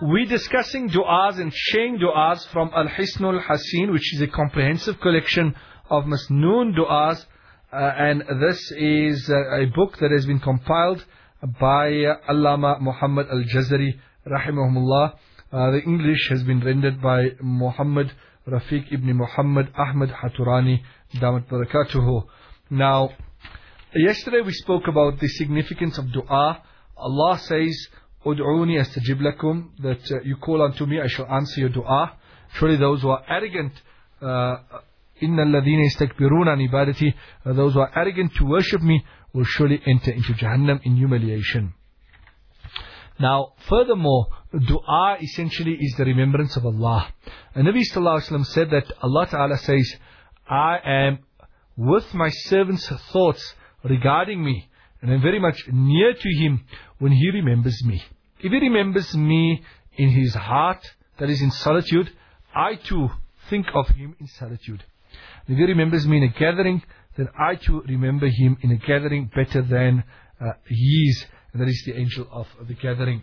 We're discussing du'as and sharing du'as from Al-Hisnul Hasin, which is a comprehensive collection of Masnoon du'as. Uh, and this is uh, a book that has been compiled by uh, Allama Muhammad Al-Jazari, rahimahumullah. Uh, the English has been rendered by Muhammad Rafiq ibn Muhammad Ahmad Haturani, Damat Barakatuhu. Now, yesterday we spoke about the significance of dua. Allah says, Ud'uni astajib lakum, that uh, you call unto me, I shall answer your dua. Surely those who are arrogant, uh, Inna alladhina istakbiruna an ibadati, uh, those who are arrogant to worship me, will surely enter into Jahannam in humiliation. Now, furthermore, dua essentially is the remembrance of Allah. And Nabi Sallallahu Alaihi Wasallam said that Allah Ta'ala says, I am with my servant's thoughts regarding me, and I'm very much near to him when he remembers me. If he remembers me in his heart, that is in solitude, I too think of him in solitude. If he remembers me in a gathering, then I too remember him in a gathering better than uh, he is, and that is the angel of the gathering.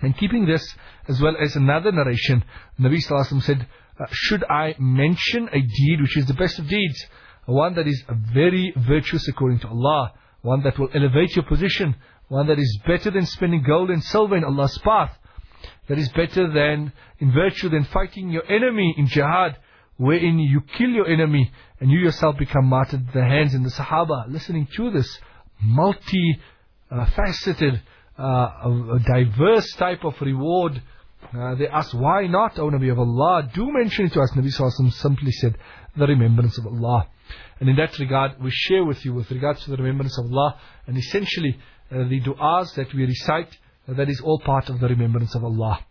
And keeping this, as well as another narration, Nabi Sallallahu said, uh, should I mention a deed which is the best of deeds, one that is very virtuous according to Allah, one that will elevate your position, one that is better than spending gold and silver in Allah's path, that is better than, in virtue, than fighting your enemy in jihad, wherein you kill your enemy and you yourself become martyred at the hands in the Sahaba, listening to this multi-faceted, uh, uh, diverse type of reward. Uh, they asked, why not, O Nabi of Allah? Do mention it to us. Nabi Sallallahu simply said, the remembrance of Allah. And in that regard, we share with you with regards to the remembrance of Allah and essentially uh, the du'as that we recite, uh, that is all part of the remembrance of Allah.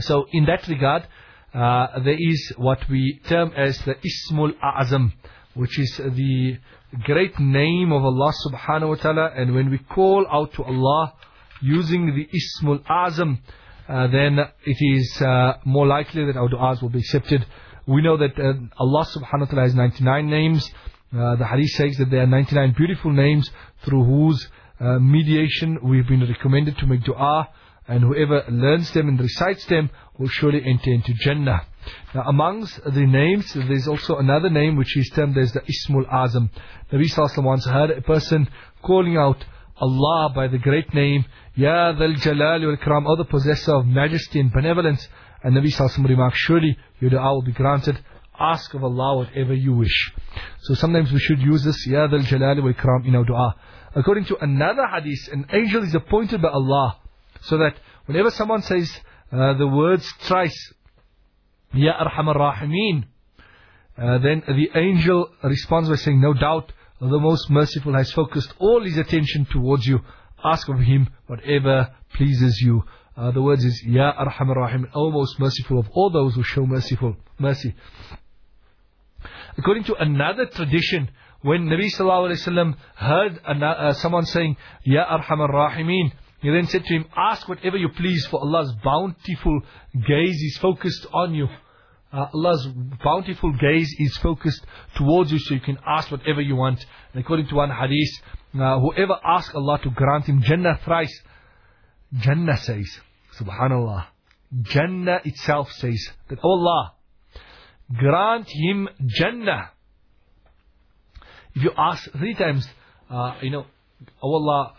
So in that regard, uh, there is what we term as the Ismul A'zam, which is the great name of Allah subhanahu wa ta'ala. And when we call out to Allah using the Ismul A'zam, uh, then it is uh, more likely that our du'as will be accepted. We know that uh, Allah subhanahu wa ta'ala has 99 names. Uh, the hadith says that there are 99 beautiful names through whose uh, mediation we've been recommended to make dua. And whoever learns them and recites them will surely enter into Jannah. Now amongst the names, there's also another name which is termed as the Ismul Azam. Nabi Sallallahu once heard a person calling out Allah by the great name, Ya Dhal Jalal wal Ikram, O the possessor of majesty and benevolence. And Nabi Sallallahu remarked, surely your dua will be granted. Ask of Allah whatever you wish. So sometimes we should use this, Ya Dhal Jalal wal Ikram in our dua. According to another hadith, an angel is appointed by Allah so that whenever someone says uh, the words thrice, Ya Arhamar Rahimeen, uh, then the angel responds by saying, No doubt the most merciful has focused all his attention towards you. Ask of him whatever pleases you. Uh, the words is Ya Arhamar Rahim, O most merciful of all those who show merciful mercy. According to another tradition, when Nabi Sallallahu Alaihi Wasallam heard uh, someone saying Ya Arhamar Rahimeen, he then said to him, Ask whatever you please, for Allah's bountiful gaze is focused on you. Uh, Allah's bountiful gaze is focused towards you, so you can ask whatever you want. And according to one hadith, uh, whoever asks Allah to grant him Jannah thrice, Jannah says, Subhanallah, Jannah itself says that, oh Allah, grant him Jannah. If you ask three times, uh, you know, oh Allah,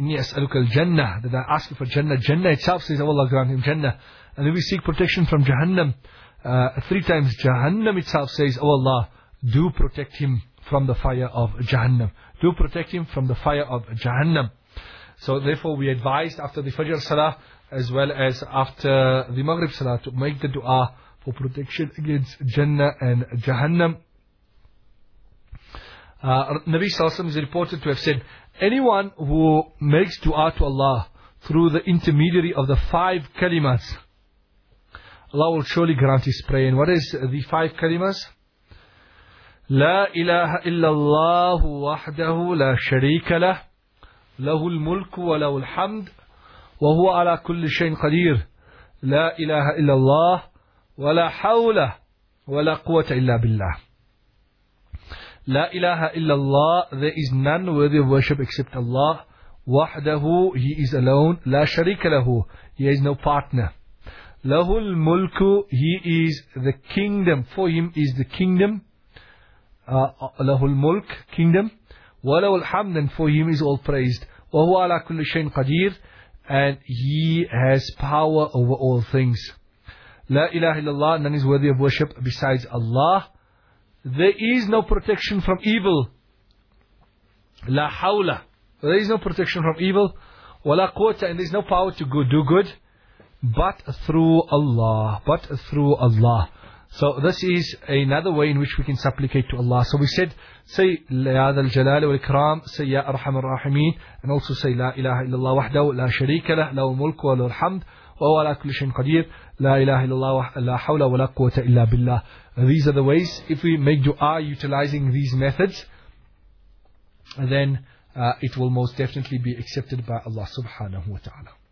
Inni al-jannah, that I ask you for Jannah. Jannah itself says, oh Allah grant him Jannah. And then we seek protection from Jahannam. Uh, three times Jahannam itself says, oh Allah, do protect him from the fire of Jahannam. Do protect him from the fire of Jahannam. So therefore we advised after the Fajr Salah as well as after the Maghrib Salah to make the dua for protection against Jannah and Jahannam. Uh, Nabi Sallallahu is reported to have said, anyone who makes dua to Allah through the intermediary of the five kalimas, Allah will surely grant his prayer. And what is the five kalimas? لا إله إلا الله وحده لا شريك له له الملك وله الحمد وهو على كل شيء قدير لا إله إلا الله ولا حول ولا قوة إلا بالله لا إله إلا الله there is none worthy of worship except Allah. وحده he is alone. لا شريك له he has no partner. Lahul mulku, he is the kingdom. For him is the kingdom. Uh, lahul mulk, kingdom. Walahul hamdan, for him is all praised. Wahu ala kulli shayin qadir. And he has power over all things. La ilaha illallah, none is worthy of worship besides Allah. There is no protection from evil. La hawla. There is no protection from evil. Wala quwwata, and there is no power to go do good but through Allah but through Allah so this is another way in which we can supplicate to Allah. So we said, say Ya Dal Jalal wal Ikram, say Ya Arham al Rahimin, and also say La ilaha illallah wahdahu, la sharika lah, lahu mulk wa lahu alhamd, wa ala kulli shayin qadir, la ilaha illallah la hawla wa la quwwata illa billah. These are the ways, if we make dua utilizing these methods, then uh, it will most definitely be accepted by Allah subhanahu wa ta'ala.